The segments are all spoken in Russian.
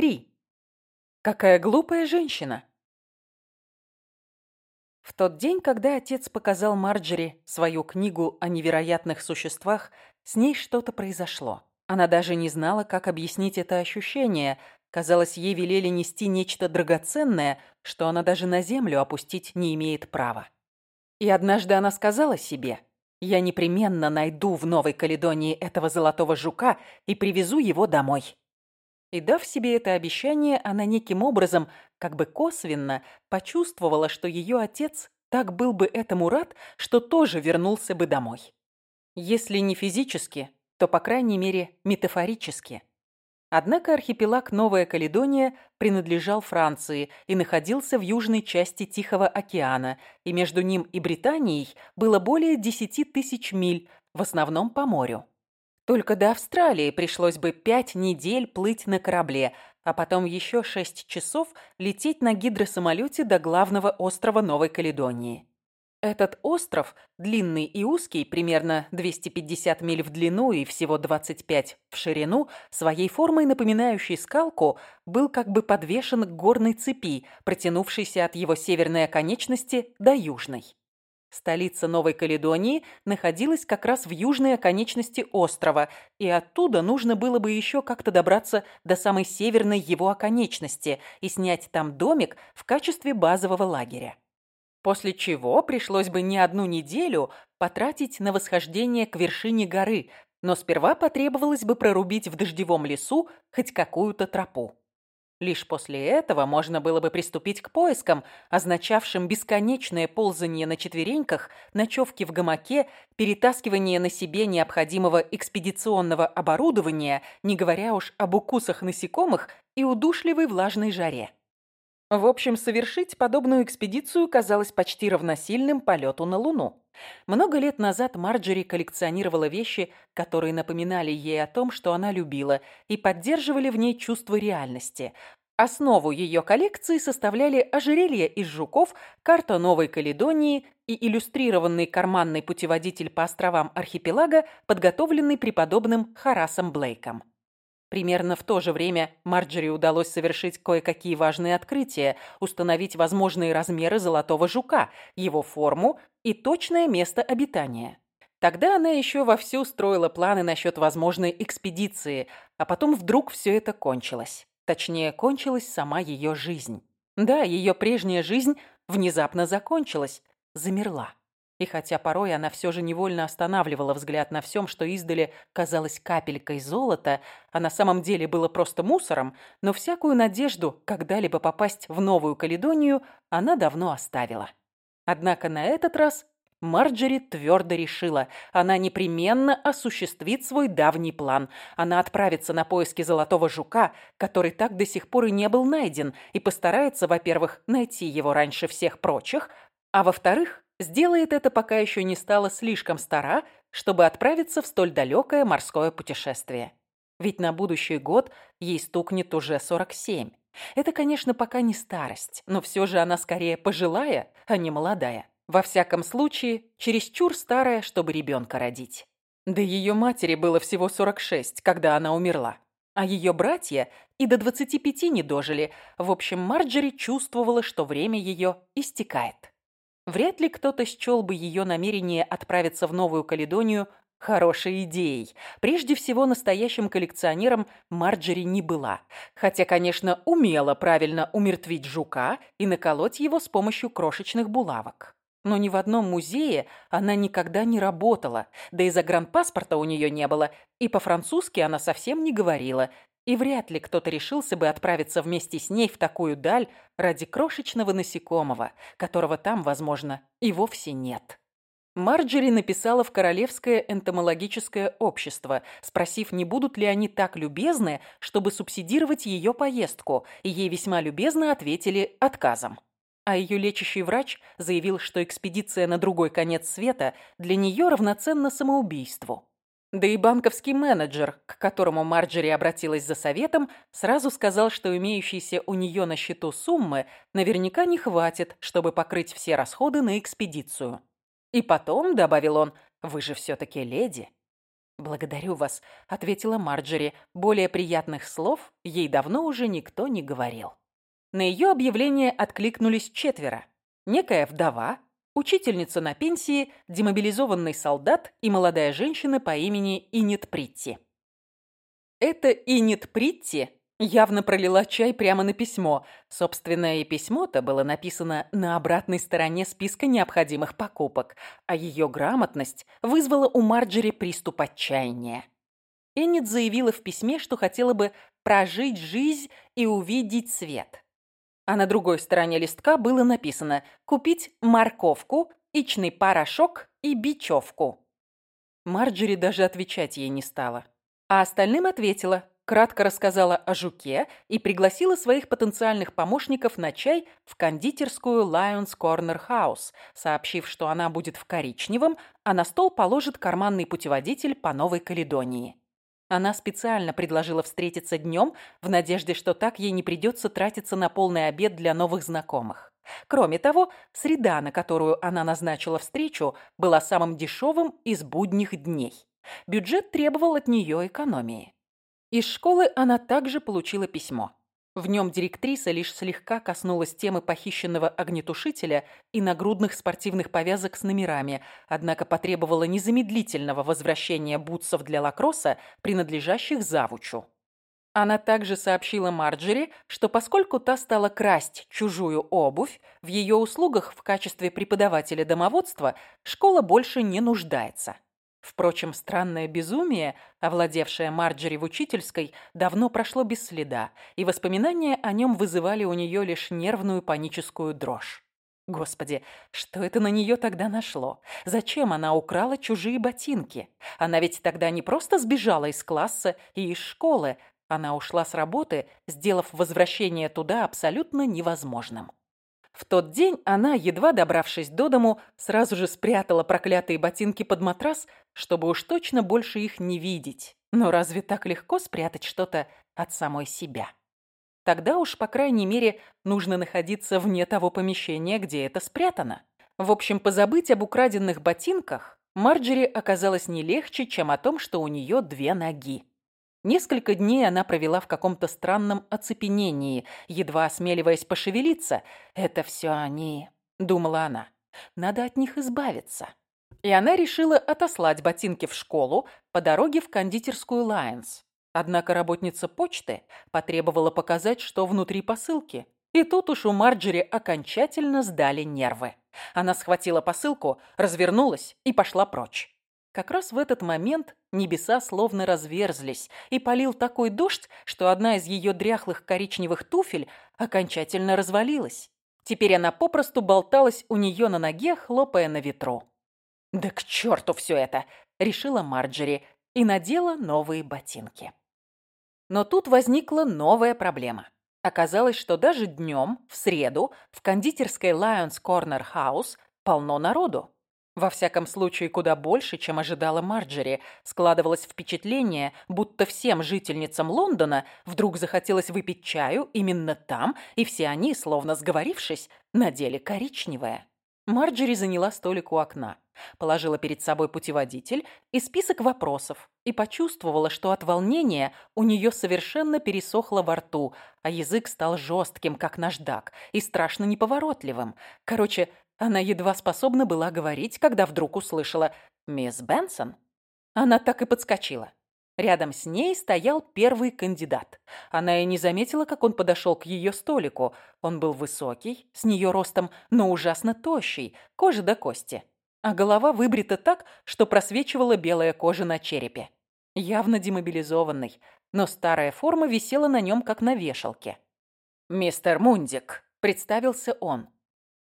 3. Какая глупая женщина. В тот день, когда отец показал Марджери свою книгу о невероятных существах, с ней что-то произошло. Она даже не знала, как объяснить это ощущение. Казалось, ей велели нести нечто драгоценное, что она даже на землю опустить не имеет права. И однажды она сказала себе, «Я непременно найду в Новой Каледонии этого золотого жука и привезу его домой». И дав себе это обещание, она неким образом, как бы косвенно, почувствовала, что ее отец так был бы этому рад, что тоже вернулся бы домой. Если не физически, то, по крайней мере, метафорически. Однако архипелаг Новая Каледония принадлежал Франции и находился в южной части Тихого океана, и между ним и Британией было более 10 тысяч миль, в основном по морю. Только до Австралии пришлось бы пять недель плыть на корабле, а потом еще шесть часов лететь на гидросамолете до главного острова Новой Каледонии. Этот остров, длинный и узкий, примерно 250 миль в длину и всего 25 в ширину, своей формой напоминающей скалку, был как бы подвешен к горной цепи, протянувшейся от его северной оконечности до южной. Столица Новой Каледонии находилась как раз в южной оконечности острова, и оттуда нужно было бы еще как-то добраться до самой северной его оконечности и снять там домик в качестве базового лагеря. После чего пришлось бы не одну неделю потратить на восхождение к вершине горы, но сперва потребовалось бы прорубить в дождевом лесу хоть какую-то тропу. Лишь после этого можно было бы приступить к поискам, означавшим бесконечное ползание на четвереньках, ночевки в гамаке, перетаскивание на себе необходимого экспедиционного оборудования, не говоря уж об укусах насекомых и удушливой влажной жаре. В общем, совершить подобную экспедицию казалось почти равносильным полету на Луну. Много лет назад Марджери коллекционировала вещи, которые напоминали ей о том, что она любила, и поддерживали в ней чувство реальности. Основу ее коллекции составляли ожерелья из жуков, карта Новой Каледонии и иллюстрированный карманный путеводитель по островам архипелага, подготовленный преподобным Харасом Блейком. Примерно в то же время Марджери удалось совершить кое-какие важные открытия, установить возможные размеры золотого жука, его форму и точное место обитания. Тогда она еще вовсю строила планы насчет возможной экспедиции, а потом вдруг все это кончилось. Точнее, кончилась сама ее жизнь. Да, ее прежняя жизнь внезапно закончилась, замерла. И хотя порой она все же невольно останавливала взгляд на всем, что издали казалось капелькой золота, а на самом деле было просто мусором, но всякую надежду когда-либо попасть в Новую Каледонию она давно оставила. Однако на этот раз Марджери твердо решила, она непременно осуществит свой давний план. Она отправится на поиски золотого жука, который так до сих пор и не был найден, и постарается, во-первых, найти его раньше всех прочих, а во-вторых, сделает это, пока еще не стала слишком стара, чтобы отправиться в столь далекое морское путешествие. Ведь на будущий год ей стукнет уже 47. Это, конечно, пока не старость, но все же она скорее пожилая, а не молодая. Во всяком случае, чересчур старая, чтобы ребенка родить. Да ее матери было всего 46, когда она умерла. А ее братья и до 25 не дожили. В общем, Марджери чувствовала, что время ее истекает. Вряд ли кто-то счел бы ее намерение отправиться в Новую Каледонию хорошей идеей. Прежде всего, настоящим коллекционером Марджери не была. Хотя, конечно, умела правильно умертвить жука и наколоть его с помощью крошечных булавок. Но ни в одном музее она никогда не работала, да и загранпаспорта у нее не было, и по-французски она совсем не говорила, и вряд ли кто-то решился бы отправиться вместе с ней в такую даль ради крошечного насекомого, которого там, возможно, и вовсе нет. Марджери написала в Королевское энтомологическое общество, спросив, не будут ли они так любезны, чтобы субсидировать ее поездку, и ей весьма любезно ответили отказом. А ее лечащий врач заявил, что экспедиция на другой конец света для нее равноценна самоубийству. Да и банковский менеджер, к которому Марджери обратилась за советом, сразу сказал, что имеющиеся у нее на счету суммы наверняка не хватит, чтобы покрыть все расходы на экспедицию. И потом, добавил он, вы же все-таки леди. «Благодарю вас», — ответила Марджери. Более приятных слов ей давно уже никто не говорил. На ее объявление откликнулись четверо. Некая вдова, учительница на пенсии, демобилизованный солдат и молодая женщина по имени Инет Притти. Это Инет Притти явно пролила чай прямо на письмо. Собственно, и письмо-то было написано на обратной стороне списка необходимых покупок, а ее грамотность вызвала у Марджери приступ отчаяния. Эннет заявила в письме, что хотела бы прожить жизнь и увидеть свет. А на другой стороне листка было написано «Купить морковку, ичный порошок и бечевку». Марджери даже отвечать ей не стала. А остальным ответила кратко рассказала о жуке и пригласила своих потенциальных помощников на чай в кондитерскую Lions Corner House, сообщив, что она будет в коричневом, а на стол положит карманный путеводитель по Новой Каледонии. Она специально предложила встретиться днем в надежде, что так ей не придется тратиться на полный обед для новых знакомых. Кроме того, среда, на которую она назначила встречу, была самым дешевым из будних дней. Бюджет требовал от нее экономии. Из школы она также получила письмо. В нем директриса лишь слегка коснулась темы похищенного огнетушителя и нагрудных спортивных повязок с номерами, однако потребовала незамедлительного возвращения бутсов для лакросса, принадлежащих завучу. Она также сообщила Марджери, что поскольку та стала красть чужую обувь, в ее услугах в качестве преподавателя домоводства школа больше не нуждается. Впрочем, странное безумие, овладевшее Марджери в учительской, давно прошло без следа, и воспоминания о нем вызывали у нее лишь нервную паническую дрожь. Господи, что это на нее тогда нашло? Зачем она украла чужие ботинки? Она ведь тогда не просто сбежала из класса и из школы, она ушла с работы, сделав возвращение туда абсолютно невозможным. В тот день она, едва добравшись до дому, сразу же спрятала проклятые ботинки под матрас, чтобы уж точно больше их не видеть. Но разве так легко спрятать что-то от самой себя? Тогда уж, по крайней мере, нужно находиться вне того помещения, где это спрятано. В общем, позабыть об украденных ботинках Марджери оказалось не легче, чем о том, что у нее две ноги. Несколько дней она провела в каком-то странном оцепенении, едва осмеливаясь пошевелиться. «Это все они», — думала она. «Надо от них избавиться». И она решила отослать ботинки в школу по дороге в кондитерскую Лайонс. Однако работница почты потребовала показать, что внутри посылки. И тут уж у Марджери окончательно сдали нервы. Она схватила посылку, развернулась и пошла прочь. Как раз в этот момент небеса словно разверзлись, и полил такой дождь, что одна из ее дряхлых коричневых туфель окончательно развалилась. Теперь она попросту болталась у нее на ноге, хлопая на ветру. «Да к черту все это!» — решила Марджери и надела новые ботинки. Но тут возникла новая проблема. Оказалось, что даже днем, в среду, в кондитерской Lions Corner House полно народу. Во всяком случае, куда больше, чем ожидала Марджери. Складывалось впечатление, будто всем жительницам Лондона вдруг захотелось выпить чаю именно там, и все они, словно сговорившись, надели коричневое. Марджери заняла столик у окна, положила перед собой путеводитель и список вопросов и почувствовала, что от волнения у нее совершенно пересохло во рту, а язык стал жестким, как наждак, и страшно неповоротливым. Короче, она едва способна была говорить, когда вдруг услышала «Мисс Бенсон». Она так и подскочила. Рядом с ней стоял первый кандидат. Она и не заметила, как он подошел к ее столику. Он был высокий, с нее ростом, но ужасно тощий, кожа до кости. А голова выбрита так, что просвечивала белая кожа на черепе. Явно демобилизованный, но старая форма висела на нем, как на вешалке. «Мистер Мундик», — представился он.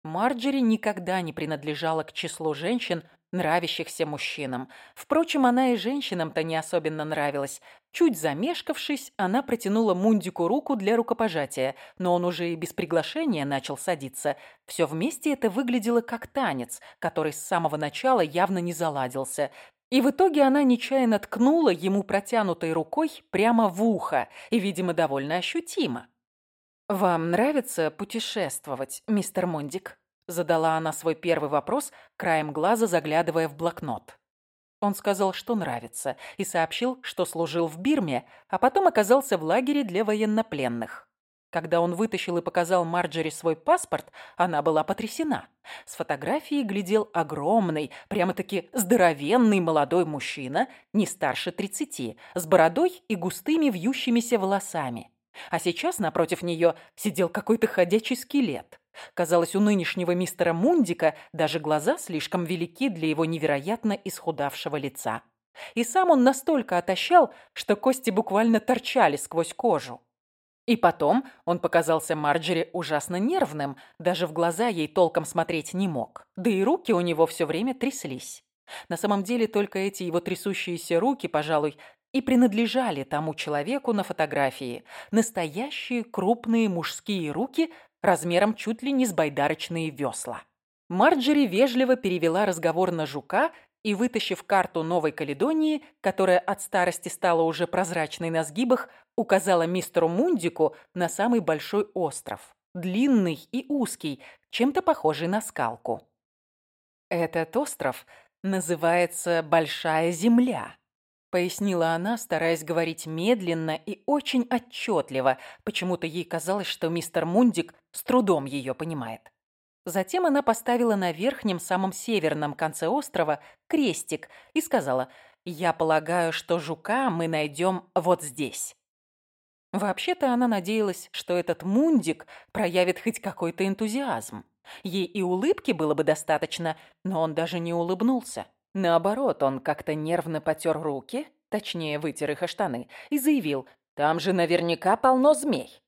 Марджери никогда не принадлежала к числу женщин, нравящихся мужчинам. Впрочем, она и женщинам-то не особенно нравилась. Чуть замешкавшись, она протянула Мундику руку для рукопожатия, но он уже и без приглашения начал садиться. Все вместе это выглядело как танец, который с самого начала явно не заладился. И в итоге она нечаянно ткнула ему протянутой рукой прямо в ухо, и, видимо, довольно ощутимо. «Вам нравится путешествовать, мистер Мондик?» Задала она свой первый вопрос, краем глаза заглядывая в блокнот. Он сказал, что нравится, и сообщил, что служил в Бирме, а потом оказался в лагере для военнопленных. Когда он вытащил и показал Марджери свой паспорт, она была потрясена. С фотографии глядел огромный, прямо-таки здоровенный молодой мужчина, не старше 30, с бородой и густыми вьющимися волосами. А сейчас напротив нее сидел какой-то ходячий скелет. Казалось, у нынешнего мистера Мундика даже глаза слишком велики для его невероятно исхудавшего лица. И сам он настолько отощал, что кости буквально торчали сквозь кожу. И потом он показался Марджери ужасно нервным, даже в глаза ей толком смотреть не мог. Да и руки у него все время тряслись. На самом деле только эти его трясущиеся руки, пожалуй, и принадлежали тому человеку на фотографии. Настоящие крупные мужские руки размером чуть ли не с байдарочные весла. Марджери вежливо перевела разговор на жука и, вытащив карту Новой Каледонии, которая от старости стала уже прозрачной на сгибах, указала мистеру Мундику на самый большой остров. Длинный и узкий, чем-то похожий на скалку. «Этот остров называется Большая Земля», — пояснила она, стараясь говорить медленно и очень отчетливо. Почему-то ей казалось, что мистер Мундик с трудом ее понимает. Затем она поставила на верхнем, самом северном конце острова крестик и сказала, «Я полагаю, что жука мы найдем вот здесь». Вообще-то она надеялась, что этот Мундик проявит хоть какой-то энтузиазм. Ей и улыбки было бы достаточно, но он даже не улыбнулся. Наоборот, он как-то нервно потер руки, точнее, вытер их о штаны, и заявил, «Там же наверняка полно змей».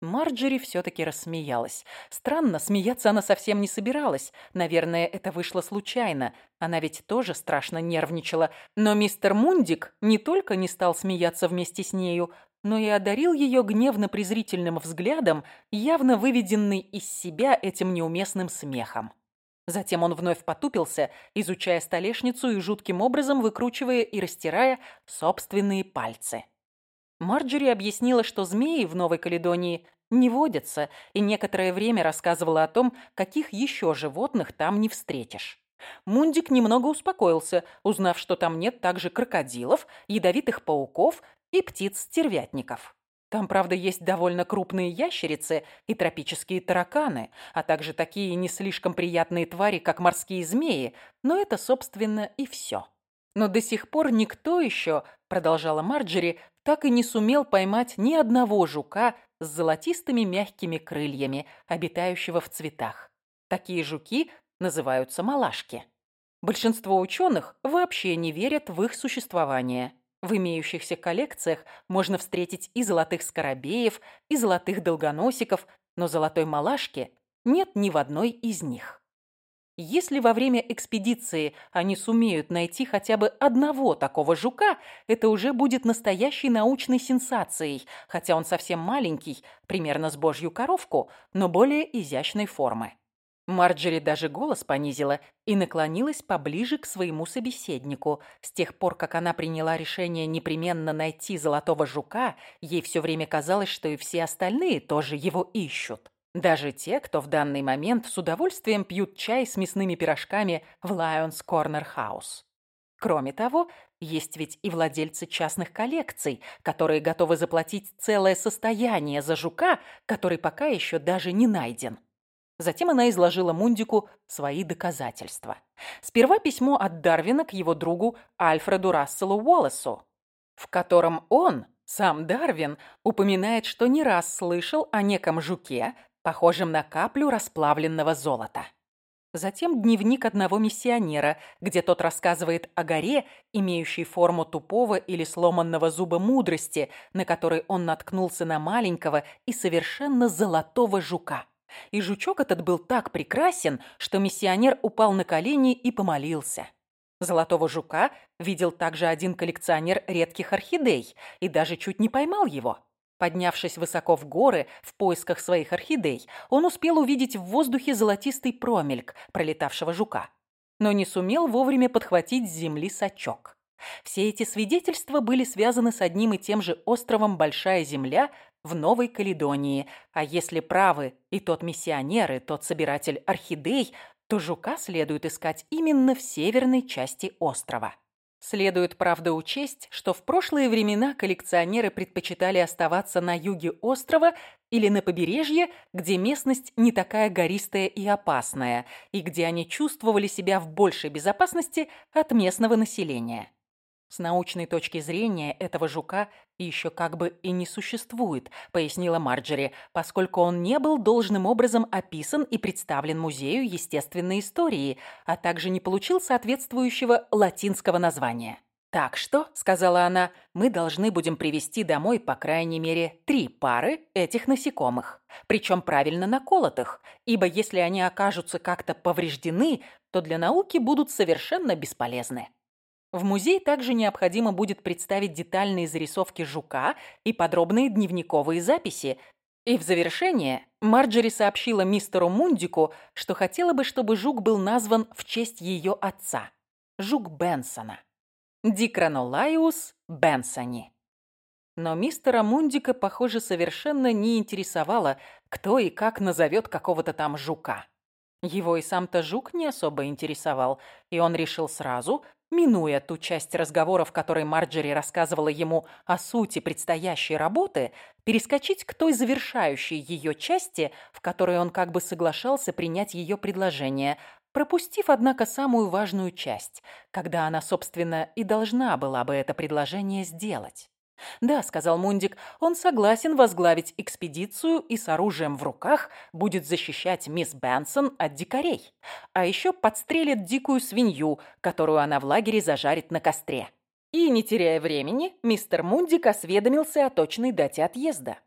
Марджери все-таки рассмеялась. Странно, смеяться она совсем не собиралась. Наверное, это вышло случайно. Она ведь тоже страшно нервничала. Но мистер Мундик не только не стал смеяться вместе с нею, но и одарил ее гневно-презрительным взглядом, явно выведенный из себя этим неуместным смехом. Затем он вновь потупился, изучая столешницу и жутким образом выкручивая и растирая собственные пальцы. Марджери объяснила, что змеи в Новой Каледонии не водятся, и некоторое время рассказывала о том, каких еще животных там не встретишь. Мундик немного успокоился, узнав, что там нет также крокодилов, ядовитых пауков и птиц-стервятников. Там, правда, есть довольно крупные ящерицы и тропические тараканы, а также такие не слишком приятные твари, как морские змеи, но это, собственно, и все. Но до сих пор никто еще, продолжала Марджери, так и не сумел поймать ни одного жука с золотистыми мягкими крыльями, обитающего в цветах. Такие жуки называются малашки. Большинство ученых вообще не верят в их существование. В имеющихся коллекциях можно встретить и золотых скоробеев, и золотых долгоносиков, но золотой малашки нет ни в одной из них. Если во время экспедиции они сумеют найти хотя бы одного такого жука, это уже будет настоящей научной сенсацией, хотя он совсем маленький, примерно с божью коровку, но более изящной формы. Марджери даже голос понизила и наклонилась поближе к своему собеседнику. С тех пор, как она приняла решение непременно найти золотого жука, ей все время казалось, что и все остальные тоже его ищут. Даже те, кто в данный момент с удовольствием пьют чай с мясными пирожками в Lions Corner House. Кроме того, есть ведь и владельцы частных коллекций, которые готовы заплатить целое состояние за жука, который пока еще даже не найден. Затем она изложила Мундику свои доказательства. Сперва письмо от Дарвина к его другу Альфреду Расселу Уоллесу, в котором он, сам Дарвин, упоминает, что не раз слышал о неком жуке, похожим на каплю расплавленного золота. Затем дневник одного миссионера, где тот рассказывает о горе, имеющей форму тупого или сломанного зуба мудрости, на которой он наткнулся на маленького и совершенно золотого жука. И жучок этот был так прекрасен, что миссионер упал на колени и помолился. Золотого жука видел также один коллекционер редких орхидей и даже чуть не поймал его. Поднявшись высоко в горы в поисках своих орхидей, он успел увидеть в воздухе золотистый промельк пролетавшего жука, но не сумел вовремя подхватить с земли сачок. Все эти свидетельства были связаны с одним и тем же островом Большая Земля в Новой Каледонии, а если правы и тот миссионер, и тот собиратель орхидей, то жука следует искать именно в северной части острова. Следует, правда, учесть, что в прошлые времена коллекционеры предпочитали оставаться на юге острова или на побережье, где местность не такая гористая и опасная, и где они чувствовали себя в большей безопасности от местного населения. С научной точки зрения этого жука еще как бы и не существует, пояснила Марджери, поскольку он не был должным образом описан и представлен Музею естественной истории, а также не получил соответствующего латинского названия. «Так что», — сказала она, — «мы должны будем привезти домой, по крайней мере, три пары этих насекомых, причем правильно наколотых, ибо если они окажутся как-то повреждены, то для науки будут совершенно бесполезны». В музей также необходимо будет представить детальные зарисовки жука и подробные дневниковые записи. И в завершение Марджери сообщила мистеру Мундику, что хотела бы, чтобы жук был назван в честь ее отца – жук Бенсона. Дикранолайус Бенсони. Но мистера Мундика, похоже, совершенно не интересовало, кто и как назовет какого-то там жука. Его и сам-то жук не особо интересовал, и он решил сразу, минуя ту часть разговора, в которой Марджери рассказывала ему о сути предстоящей работы, перескочить к той завершающей ее части, в которой он как бы соглашался принять ее предложение, пропустив, однако, самую важную часть, когда она, собственно, и должна была бы это предложение сделать. «Да», — сказал Мундик, — «он согласен возглавить экспедицию и с оружием в руках будет защищать мисс Бенсон от дикарей. А еще подстрелит дикую свинью, которую она в лагере зажарит на костре». И, не теряя времени, мистер Мундик осведомился о точной дате отъезда.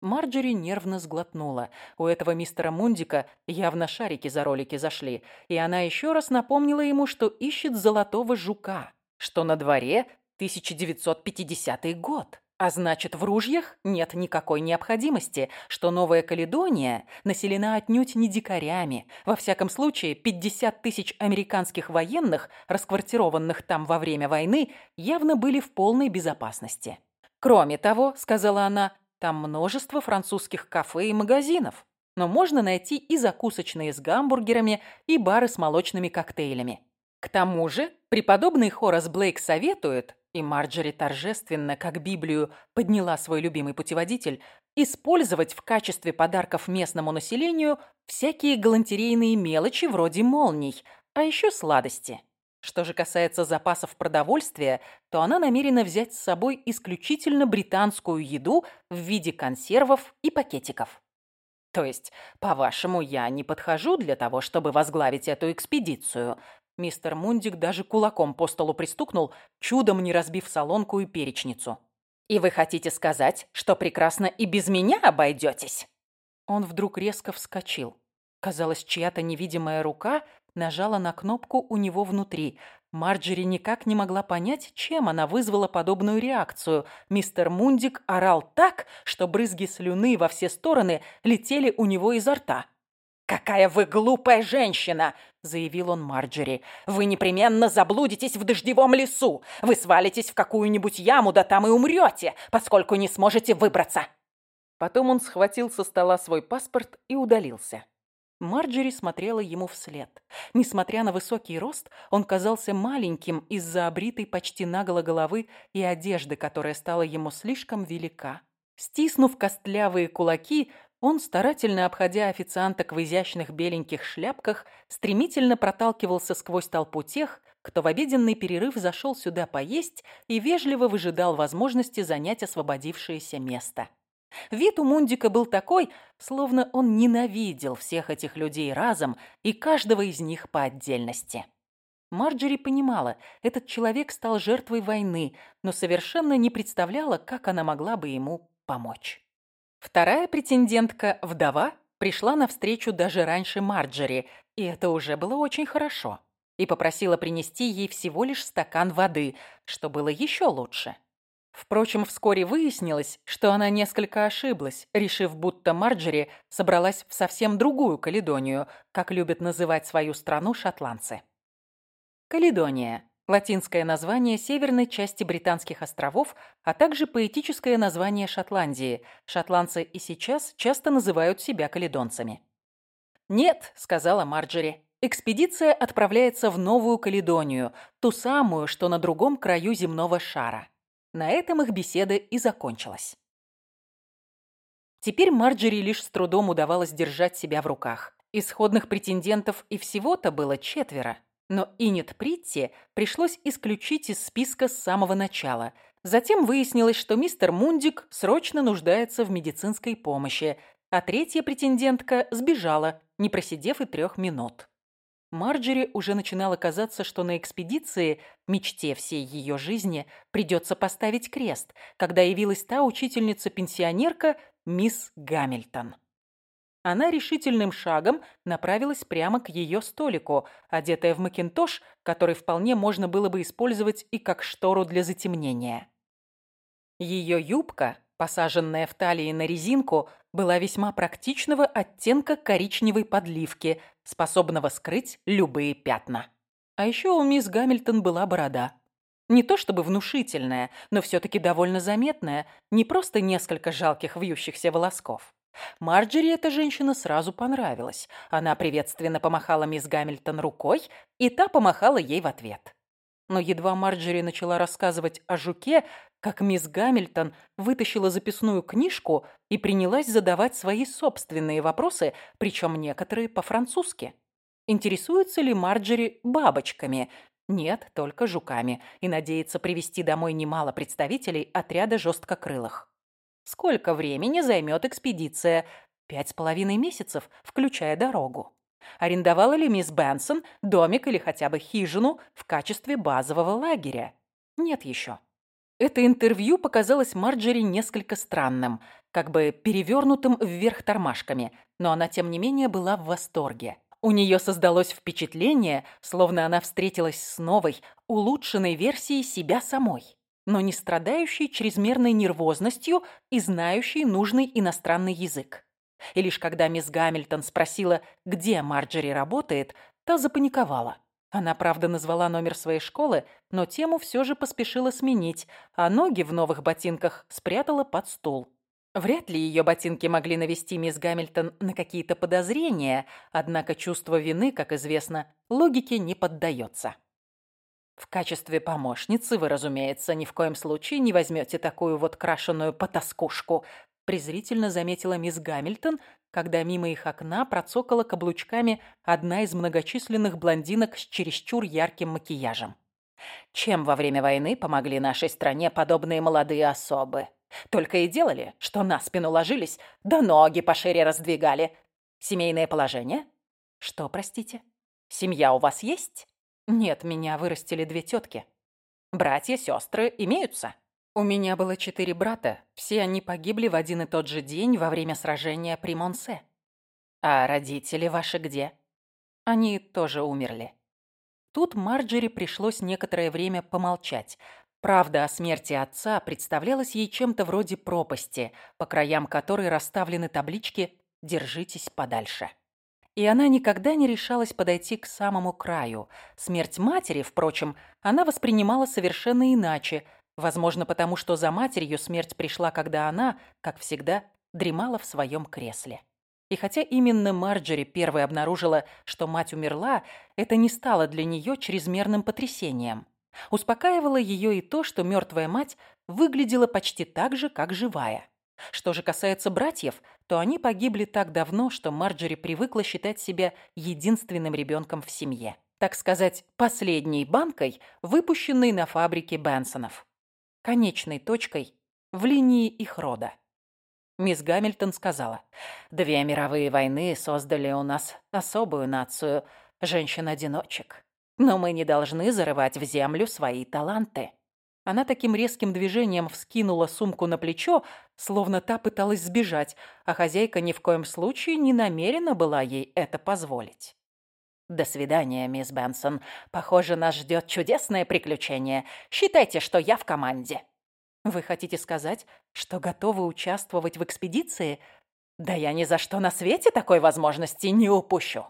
Марджери нервно сглотнула. У этого мистера Мундика явно шарики за ролики зашли, и она еще раз напомнила ему, что ищет золотого жука, что на дворе 1950 год. А значит, в ружьях нет никакой необходимости, что Новая Каледония населена отнюдь не дикарями. Во всяком случае, 50 тысяч американских военных, расквартированных там во время войны, явно были в полной безопасности. Кроме того, сказала она, там множество французских кафе и магазинов. Но можно найти и закусочные с гамбургерами, и бары с молочными коктейлями. К тому же, преподобный Хорас Блейк советует, и Марджери торжественно, как Библию, подняла свой любимый путеводитель, использовать в качестве подарков местному населению всякие галантерейные мелочи вроде молний, а еще сладости. Что же касается запасов продовольствия, то она намерена взять с собой исключительно британскую еду в виде консервов и пакетиков. То есть, по-вашему, я не подхожу для того, чтобы возглавить эту экспедицию, Мистер Мундик даже кулаком по столу пристукнул, чудом не разбив солонку и перечницу. «И вы хотите сказать, что прекрасно и без меня обойдетесь?» Он вдруг резко вскочил. Казалось, чья-то невидимая рука нажала на кнопку у него внутри. Марджери никак не могла понять, чем она вызвала подобную реакцию. Мистер Мундик орал так, что брызги слюны во все стороны летели у него изо рта. «Какая вы глупая женщина!» — заявил он Марджери. «Вы непременно заблудитесь в дождевом лесу. Вы свалитесь в какую-нибудь яму, да там и умрете, поскольку не сможете выбраться». Потом он схватил со стола свой паспорт и удалился. Марджери смотрела ему вслед. Несмотря на высокий рост, он казался маленьким из-за обритой почти наголо головы и одежды, которая стала ему слишком велика. Стиснув костлявые кулаки, он, старательно обходя официанток в изящных беленьких шляпках, стремительно проталкивался сквозь толпу тех, кто в обеденный перерыв зашел сюда поесть и вежливо выжидал возможности занять освободившееся место. Вид у Мундика был такой, словно он ненавидел всех этих людей разом и каждого из них по отдельности. Марджери понимала, этот человек стал жертвой войны, но совершенно не представляла, как она могла бы ему помочь. Вторая претендентка, вдова, пришла навстречу даже раньше Марджери, и это уже было очень хорошо, и попросила принести ей всего лишь стакан воды, что было еще лучше. Впрочем, вскоре выяснилось, что она несколько ошиблась, решив, будто Марджери собралась в совсем другую Каледонию, как любят называть свою страну шотландцы. Каледония латинское название северной части Британских островов, а также поэтическое название Шотландии. Шотландцы и сейчас часто называют себя каледонцами. «Нет», — сказала Марджери, — экспедиция отправляется в Новую Каледонию, ту самую, что на другом краю земного шара. На этом их беседа и закончилась. Теперь Марджери лишь с трудом удавалось держать себя в руках. Исходных претендентов и всего-то было четверо. Но Инет Притти пришлось исключить из списка с самого начала. Затем выяснилось, что мистер Мундик срочно нуждается в медицинской помощи, а третья претендентка сбежала, не просидев и трех минут. Марджери уже начинало казаться, что на экспедиции, мечте всей ее жизни, придется поставить крест, когда явилась та учительница-пенсионерка мисс Гамильтон. Она решительным шагом направилась прямо к ее столику, одетая в макинтош, который вполне можно было бы использовать и как штору для затемнения. Ее юбка, посаженная в талии на резинку, была весьма практичного оттенка коричневой подливки, способного скрыть любые пятна. А еще у мисс Гамильтон была борода. Не то чтобы внушительная, но все-таки довольно заметная, не просто несколько жалких вьющихся волосков. Марджери эта женщина сразу понравилась. Она приветственно помахала мисс Гамильтон рукой, и та помахала ей в ответ. Но едва Марджери начала рассказывать о жуке, как мисс Гамильтон вытащила записную книжку и принялась задавать свои собственные вопросы, причем некоторые по-французски. Интересуется ли Марджери бабочками? Нет, только жуками, и надеется привести домой немало представителей отряда жесткокрылых. Сколько времени займет экспедиция? Пять с половиной месяцев, включая дорогу. Арендовала ли мисс Бенсон домик или хотя бы хижину в качестве базового лагеря? Нет еще. Это интервью показалось Марджери несколько странным, как бы перевернутым вверх тормашками, но она, тем не менее, была в восторге. У нее создалось впечатление, словно она встретилась с новой, улучшенной версией себя самой но не страдающий чрезмерной нервозностью и знающий нужный иностранный язык. И лишь когда мисс Гамильтон спросила, где Марджери работает, та запаниковала. Она, правда, назвала номер своей школы, но тему все же поспешила сменить, а ноги в новых ботинках спрятала под стул. Вряд ли ее ботинки могли навести мисс Гамильтон на какие-то подозрения, однако чувство вины, как известно, логике не поддается. В качестве помощницы вы, разумеется, ни в коем случае не возьмете такую вот крашеную потаскушку, презрительно заметила мисс Гамильтон, когда мимо их окна процокала каблучками одна из многочисленных блондинок с чересчур ярким макияжем. Чем во время войны помогли нашей стране подобные молодые особы? Только и делали, что на спину ложились, да ноги пошире раздвигали. Семейное положение? Что, простите? Семья у вас есть? Нет, меня вырастили две тетки. Братья, сестры имеются. У меня было четыре брата. Все они погибли в один и тот же день во время сражения при Монсе. А родители ваши где? Они тоже умерли. Тут Марджери пришлось некоторое время помолчать. Правда о смерти отца представлялась ей чем-то вроде пропасти, по краям которой расставлены таблички «Держитесь подальше». И она никогда не решалась подойти к самому краю. Смерть матери, впрочем, она воспринимала совершенно иначе, возможно, потому что за матерью смерть пришла, когда она, как всегда, дремала в своем кресле. И хотя именно Марджери первой обнаружила, что мать умерла, это не стало для нее чрезмерным потрясением. Успокаивало ее и то, что мертвая мать выглядела почти так же, как живая. Что же касается братьев, то они погибли так давно, что Марджери привыкла считать себя единственным ребенком в семье. Так сказать, последней банкой, выпущенной на фабрике Бенсонов. Конечной точкой в линии их рода. Мисс Гамильтон сказала, «Две мировые войны создали у нас особую нацию женщин-одиночек. Но мы не должны зарывать в землю свои таланты». Она таким резким движением вскинула сумку на плечо, словно та пыталась сбежать, а хозяйка ни в коем случае не намерена была ей это позволить. «До свидания, мисс Бенсон. Похоже, нас ждет чудесное приключение. Считайте, что я в команде». «Вы хотите сказать, что готовы участвовать в экспедиции?» «Да я ни за что на свете такой возможности не упущу».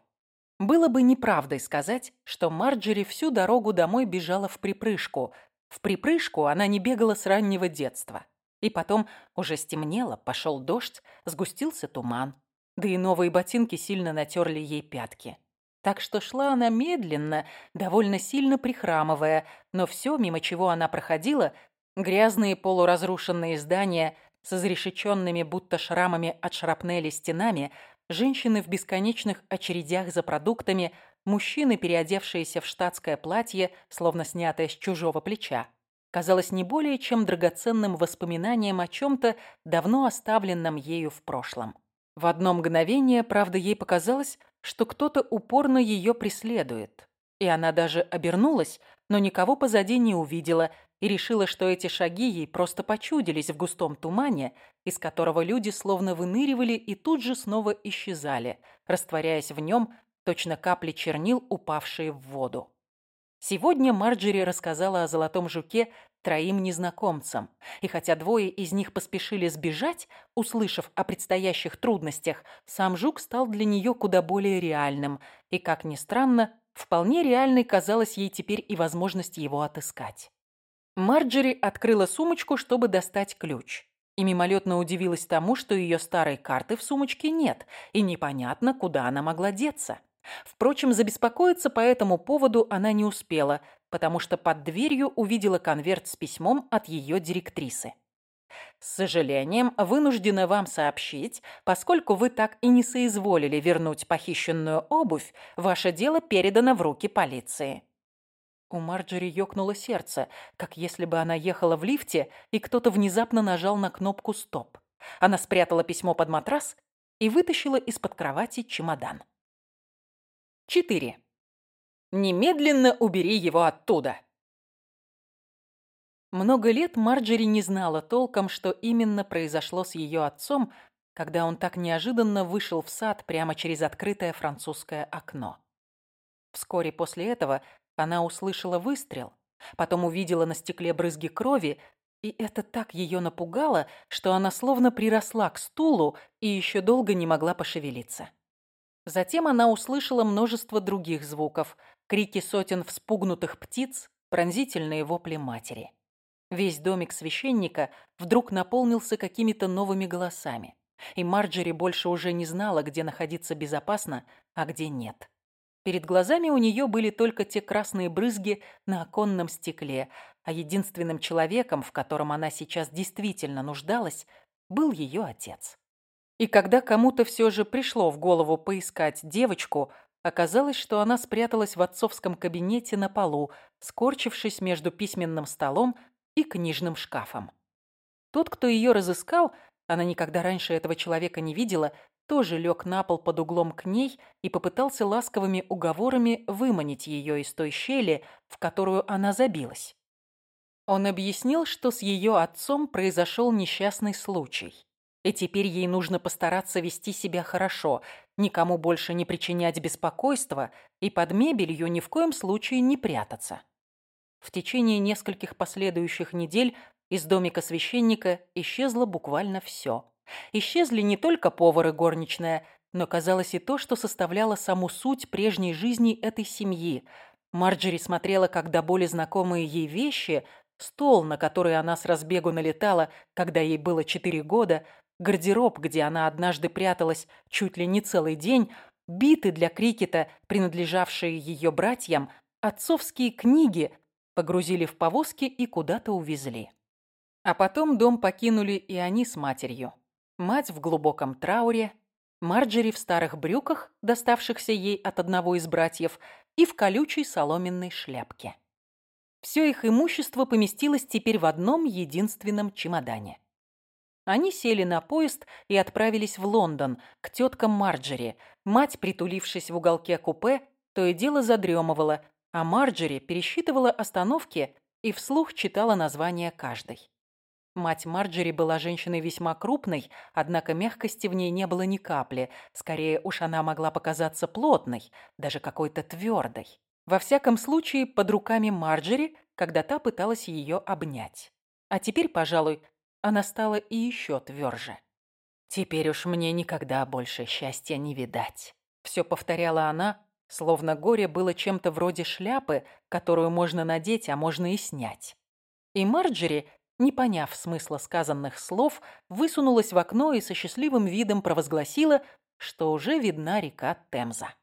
Было бы неправдой сказать, что Марджери всю дорогу домой бежала в припрыжку, в припрыжку она не бегала с раннего детства. И потом уже стемнело, пошел дождь, сгустился туман. Да и новые ботинки сильно натерли ей пятки. Так что шла она медленно, довольно сильно прихрамывая, но все, мимо чего она проходила, грязные полуразрушенные здания с изрешеченными будто шрамами от шрапнели стенами, женщины в бесконечных очередях за продуктами, мужчины, переодевшиеся в штатское платье, словно снятое с чужого плеча, казалось не более чем драгоценным воспоминанием о чем-то, давно оставленном ею в прошлом. В одно мгновение, правда, ей показалось, что кто-то упорно ее преследует. И она даже обернулась, но никого позади не увидела и решила, что эти шаги ей просто почудились в густом тумане, из которого люди словно выныривали и тут же снова исчезали, растворяясь в нем, точно капли чернил, упавшие в воду. Сегодня Марджери рассказала о золотом жуке троим незнакомцам, и хотя двое из них поспешили сбежать, услышав о предстоящих трудностях, сам жук стал для нее куда более реальным, и, как ни странно, вполне реальной казалась ей теперь и возможность его отыскать. Марджери открыла сумочку, чтобы достать ключ. И мимолетно удивилась тому, что ее старой карты в сумочке нет, и непонятно, куда она могла деться. Впрочем, забеспокоиться по этому поводу она не успела, потому что под дверью увидела конверт с письмом от ее директрисы. С сожалением, вынуждена вам сообщить, поскольку вы так и не соизволили вернуть похищенную обувь, ваше дело передано в руки полиции. У Марджери ёкнуло сердце, как если бы она ехала в лифте, и кто-то внезапно нажал на кнопку «Стоп». Она спрятала письмо под матрас и вытащила из-под кровати чемодан. 4. Немедленно убери его оттуда. Много лет Марджери не знала толком, что именно произошло с ее отцом, когда он так неожиданно вышел в сад прямо через открытое французское окно. Вскоре после этого она услышала выстрел, потом увидела на стекле брызги крови, и это так ее напугало, что она словно приросла к стулу и еще долго не могла пошевелиться. Затем она услышала множество других звуков, крики сотен вспугнутых птиц, пронзительные вопли матери. Весь домик священника вдруг наполнился какими-то новыми голосами, и Марджери больше уже не знала, где находиться безопасно, а где нет. Перед глазами у нее были только те красные брызги на оконном стекле, а единственным человеком, в котором она сейчас действительно нуждалась, был ее отец. И когда кому-то все же пришло в голову поискать девочку, оказалось, что она спряталась в отцовском кабинете на полу, скорчившись между письменным столом и книжным шкафом. Тот, кто ее разыскал, она никогда раньше этого человека не видела, тоже лег на пол под углом к ней и попытался ласковыми уговорами выманить ее из той щели, в которую она забилась. Он объяснил, что с ее отцом произошел несчастный случай. И теперь ей нужно постараться вести себя хорошо, никому больше не причинять беспокойства и под мебелью ни в коем случае не прятаться. В течение нескольких последующих недель из домика священника исчезло буквально все. Исчезли не только повар и горничная, но казалось и то, что составляло саму суть прежней жизни этой семьи. Марджери смотрела, как до боли знакомые ей вещи, стол, на который она с разбегу налетала, когда ей было четыре года, гардероб, где она однажды пряталась чуть ли не целый день, биты для крикета, принадлежавшие ее братьям, отцовские книги погрузили в повозки и куда-то увезли. А потом дом покинули и они с матерью. Мать в глубоком трауре, Марджери в старых брюках, доставшихся ей от одного из братьев, и в колючей соломенной шляпке. Все их имущество поместилось теперь в одном единственном чемодане. Они сели на поезд и отправились в Лондон, к теткам Марджери. Мать, притулившись в уголке купе, то и дело задремывала, а Марджери пересчитывала остановки и вслух читала названия каждой. Мать Марджери была женщиной весьма крупной, однако мягкости в ней не было ни капли. Скорее уж она могла показаться плотной, даже какой-то твердой. Во всяком случае, под руками Марджери, когда та пыталась ее обнять. А теперь, пожалуй, она стала и еще тверже. «Теперь уж мне никогда больше счастья не видать», — все повторяла она, словно горе было чем-то вроде шляпы, которую можно надеть, а можно и снять. И Марджери, не поняв смысла сказанных слов, высунулась в окно и со счастливым видом провозгласила, что уже видна река Темза.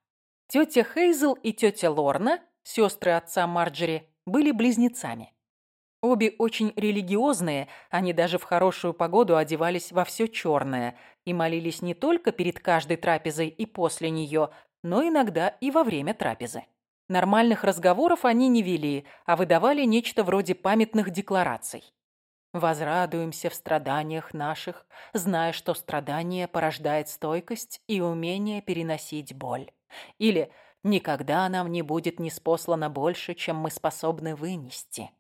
Тетя Хейзел и тетя Лорна, сестры отца Марджери, были близнецами. Обе очень религиозные, они даже в хорошую погоду одевались во все черное и молились не только перед каждой трапезой и после нее, но иногда и во время трапезы. Нормальных разговоров они не вели, а выдавали нечто вроде памятных деклараций. «Возрадуемся в страданиях наших, зная, что страдание порождает стойкость и умение переносить боль». Или «Никогда нам не будет неспослано больше, чем мы способны вынести».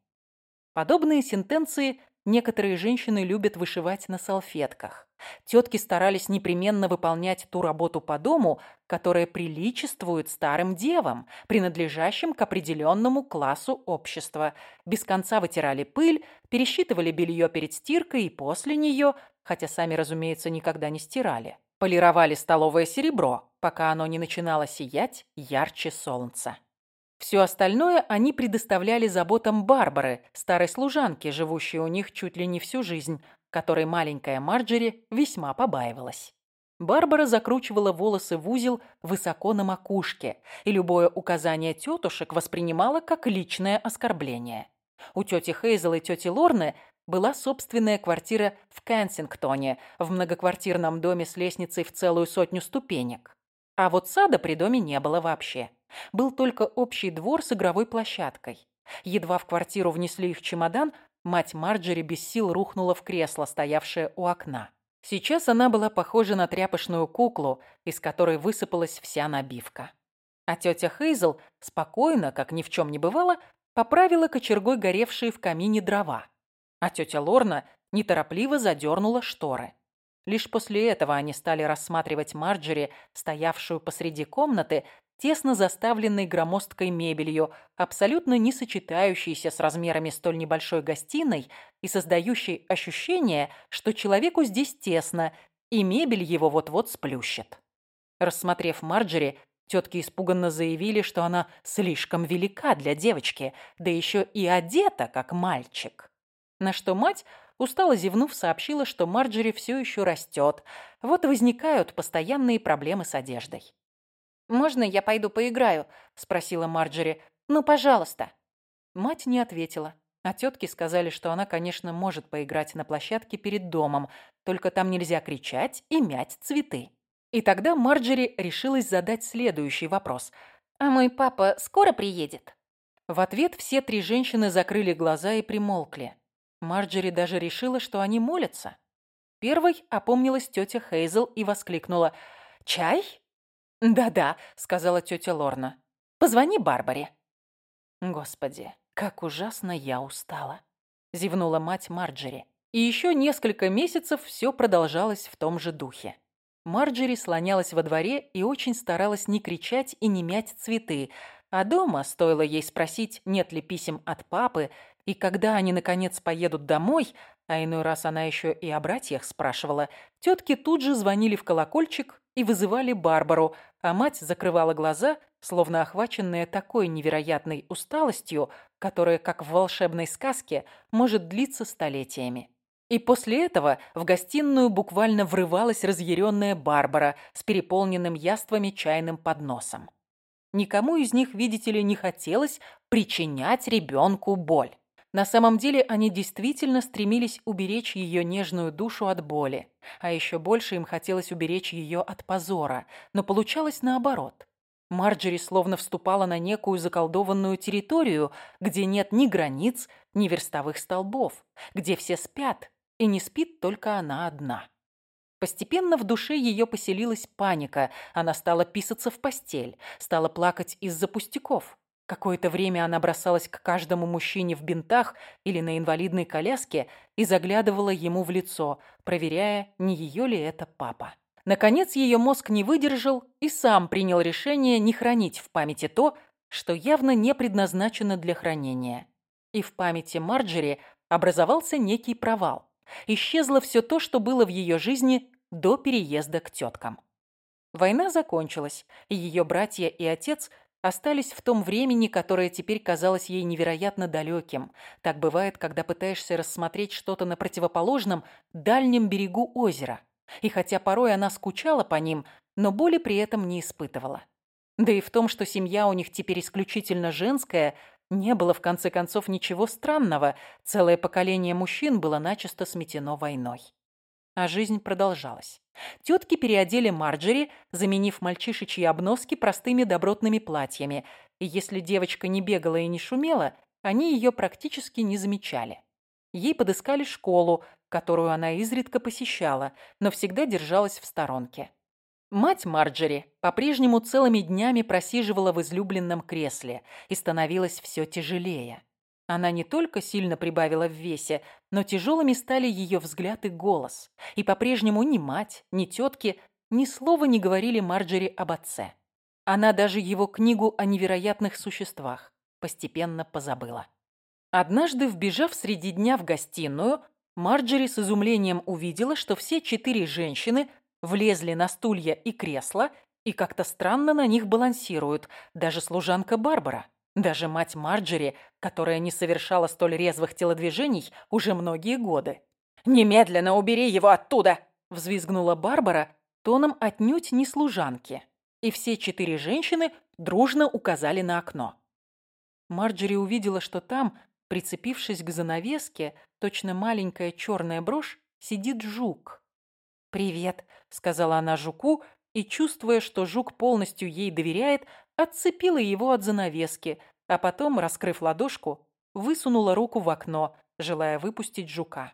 Подобные сентенции некоторые женщины любят вышивать на салфетках. Тетки старались непременно выполнять ту работу по дому, которая приличествует старым девам, принадлежащим к определенному классу общества. Без конца вытирали пыль, пересчитывали белье перед стиркой и после нее, хотя сами, разумеется, никогда не стирали. Полировали столовое серебро, пока оно не начинало сиять ярче солнца. Все остальное они предоставляли заботам Барбары, старой служанки, живущей у них чуть ли не всю жизнь, которой маленькая Марджери весьма побаивалась. Барбара закручивала волосы в узел высоко на макушке, и любое указание тетушек воспринимала как личное оскорбление. У тети Хейзел и тети Лорны была собственная квартира в Кенсингтоне, в многоквартирном доме с лестницей в целую сотню ступенек. А вот сада при доме не было вообще. Был только общий двор с игровой площадкой. Едва в квартиру внесли их чемодан, мать Марджери без сил рухнула в кресло, стоявшее у окна. Сейчас она была похожа на тряпочную куклу, из которой высыпалась вся набивка. А тетя Хейзел спокойно, как ни в чем не бывало, поправила кочергой горевшие в камине дрова а тетя Лорна неторопливо задернула шторы. Лишь после этого они стали рассматривать Марджери, стоявшую посреди комнаты, тесно заставленной громоздкой мебелью, абсолютно не сочетающейся с размерами столь небольшой гостиной и создающей ощущение, что человеку здесь тесно, и мебель его вот-вот сплющит. Рассмотрев Марджери, тетки испуганно заявили, что она слишком велика для девочки, да еще и одета, как мальчик. На что мать, устало зевнув, сообщила, что Марджери все еще растет. Вот возникают постоянные проблемы с одеждой. «Можно я пойду поиграю?» – спросила Марджери. «Ну, пожалуйста». Мать не ответила. А тетки сказали, что она, конечно, может поиграть на площадке перед домом, только там нельзя кричать и мять цветы. И тогда Марджери решилась задать следующий вопрос. «А мой папа скоро приедет?» В ответ все три женщины закрыли глаза и примолкли. Марджери даже решила, что они молятся. Первой опомнилась тетя Хейзел и воскликнула. «Чай?» «Да-да», — сказала тетя Лорна. «Позвони Барбаре». «Господи, как ужасно я устала», — зевнула мать Марджери. И еще несколько месяцев все продолжалось в том же духе. Марджери слонялась во дворе и очень старалась не кричать и не мять цветы, а дома, стоило ей спросить, нет ли писем от папы, и когда они, наконец, поедут домой, а иной раз она еще и о братьях спрашивала, тетки тут же звонили в колокольчик и вызывали Барбару, а мать закрывала глаза, словно охваченная такой невероятной усталостью, которая, как в волшебной сказке, может длиться столетиями. И после этого в гостиную буквально врывалась разъяренная Барбара с переполненным яствами чайным подносом. Никому из них, видите ли, не хотелось причинять ребенку боль. На самом деле они действительно стремились уберечь ее нежную душу от боли, а еще больше им хотелось уберечь ее от позора, но получалось наоборот. Марджери словно вступала на некую заколдованную территорию, где нет ни границ, ни верстовых столбов, где все спят, и не спит только она одна. Постепенно в душе ее поселилась паника, она стала писаться в постель, стала плакать из-за пустяков. Какое-то время она бросалась к каждому мужчине в бинтах или на инвалидной коляске и заглядывала ему в лицо, проверяя, не ее ли это папа. Наконец ее мозг не выдержал и сам принял решение не хранить в памяти то, что явно не предназначено для хранения. И в памяти Марджери образовался некий провал. Исчезло все то, что было в ее жизни до переезда к теткам. Война закончилась, и ее братья и отец остались в том времени, которое теперь казалось ей невероятно далеким. Так бывает, когда пытаешься рассмотреть что-то на противоположном, дальнем берегу озера. И хотя порой она скучала по ним, но боли при этом не испытывала. Да и в том, что семья у них теперь исключительно женская, не было в конце концов ничего странного. Целое поколение мужчин было начисто сметено войной. А жизнь продолжалась. Тетки переодели Марджери, заменив мальчишечьи обноски простыми добротными платьями. И если девочка не бегала и не шумела, они ее практически не замечали. Ей подыскали школу, которую она изредка посещала, но всегда держалась в сторонке. Мать Марджери по-прежнему целыми днями просиживала в излюбленном кресле и становилась все тяжелее. Она не только сильно прибавила в весе, но тяжелыми стали ее взгляд и голос. И по-прежнему ни мать, ни тетки ни слова не говорили Марджери об отце. Она даже его книгу о невероятных существах постепенно позабыла. Однажды, вбежав среди дня в гостиную, Марджери с изумлением увидела, что все четыре женщины влезли на стулья и кресла и как-то странно на них балансируют, даже служанка Барбара, даже мать Марджери, которая не совершала столь резвых телодвижений уже многие годы. «Немедленно убери его оттуда!» – взвизгнула Барбара тоном отнюдь не служанки. И все четыре женщины дружно указали на окно. Марджери увидела, что там, Прицепившись к занавеске, точно маленькая черная брошь, сидит жук. «Привет», — сказала она жуку, и, чувствуя, что жук полностью ей доверяет, отцепила его от занавески, а потом, раскрыв ладошку, высунула руку в окно, желая выпустить жука.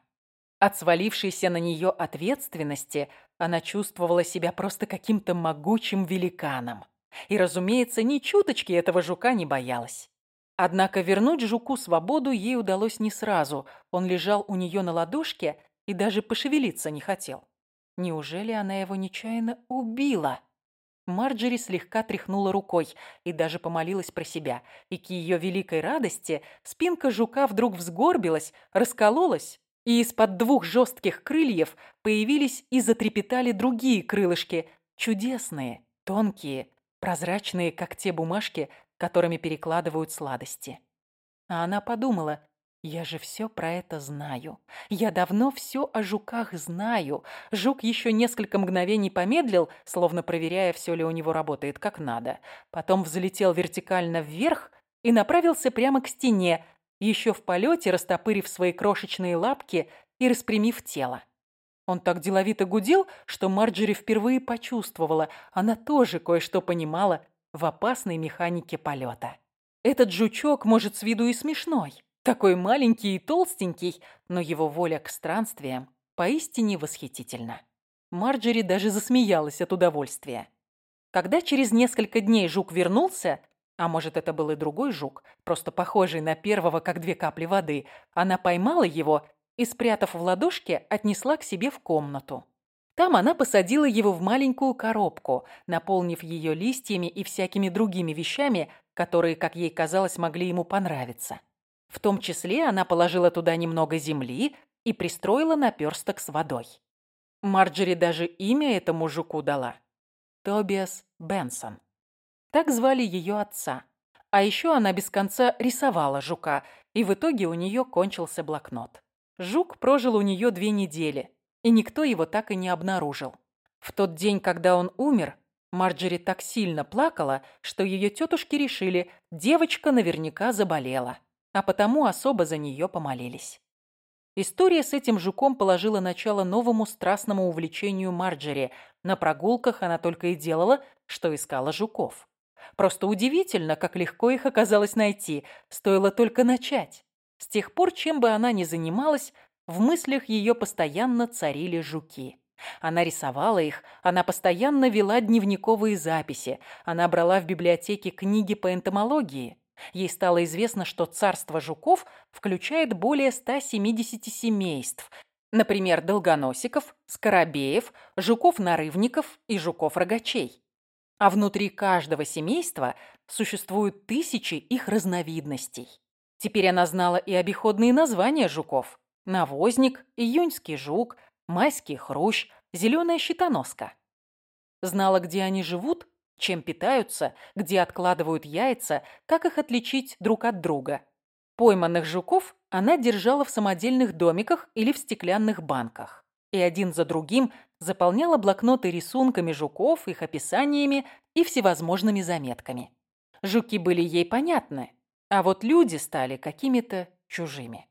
От свалившейся на нее ответственности она чувствовала себя просто каким-то могучим великаном. И, разумеется, ни чуточки этого жука не боялась. Однако вернуть жуку свободу ей удалось не сразу. Он лежал у нее на ладошке и даже пошевелиться не хотел. Неужели она его нечаянно убила? Марджери слегка тряхнула рукой и даже помолилась про себя. И к ее великой радости спинка жука вдруг взгорбилась, раскололась, и из-под двух жестких крыльев появились и затрепетали другие крылышки, чудесные, тонкие, прозрачные, как те бумажки, которыми перекладывают сладости. А она подумала, я же все про это знаю. Я давно все о жуках знаю. Жук еще несколько мгновений помедлил, словно проверяя, все ли у него работает как надо. Потом взлетел вертикально вверх и направился прямо к стене, еще в полете растопырив свои крошечные лапки и распрямив тело. Он так деловито гудел, что Марджери впервые почувствовала, она тоже кое-что понимала в опасной механике полета. Этот жучок, может, с виду и смешной. Такой маленький и толстенький, но его воля к странствиям поистине восхитительна. Марджери даже засмеялась от удовольствия. Когда через несколько дней жук вернулся, а может, это был и другой жук, просто похожий на первого, как две капли воды, она поймала его и, спрятав в ладошке, отнесла к себе в комнату. Там она посадила его в маленькую коробку, наполнив ее листьями и всякими другими вещами, которые, как ей казалось, могли ему понравиться. В том числе она положила туда немного земли и пристроила наперсток с водой. Марджери даже имя этому жуку дала. Тобиас Бенсон. Так звали ее отца. А еще она без конца рисовала жука, и в итоге у нее кончился блокнот. Жук прожил у нее две недели – и никто его так и не обнаружил. В тот день, когда он умер, Марджери так сильно плакала, что ее тетушки решили, девочка наверняка заболела, а потому особо за нее помолились. История с этим жуком положила начало новому страстному увлечению Марджери. На прогулках она только и делала, что искала жуков. Просто удивительно, как легко их оказалось найти, стоило только начать. С тех пор, чем бы она ни занималась, в мыслях ее постоянно царили жуки. Она рисовала их, она постоянно вела дневниковые записи, она брала в библиотеке книги по энтомологии. Ей стало известно, что царство жуков включает более 170 семейств, например, долгоносиков, скоробеев, жуков-нарывников и жуков-рогачей. А внутри каждого семейства существуют тысячи их разновидностей. Теперь она знала и обиходные названия жуков навозник, июньский жук, майский хрущ, зеленая щитоноска. Знала, где они живут, чем питаются, где откладывают яйца, как их отличить друг от друга. Пойманных жуков она держала в самодельных домиках или в стеклянных банках. и один за другим заполняла блокноты рисунками жуков, их описаниями и всевозможными заметками. Жуки были ей понятны, а вот люди стали какими-то чужими.